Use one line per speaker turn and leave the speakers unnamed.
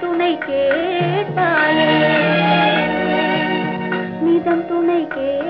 துணை கேட்டாயே. நிதம் துணை கே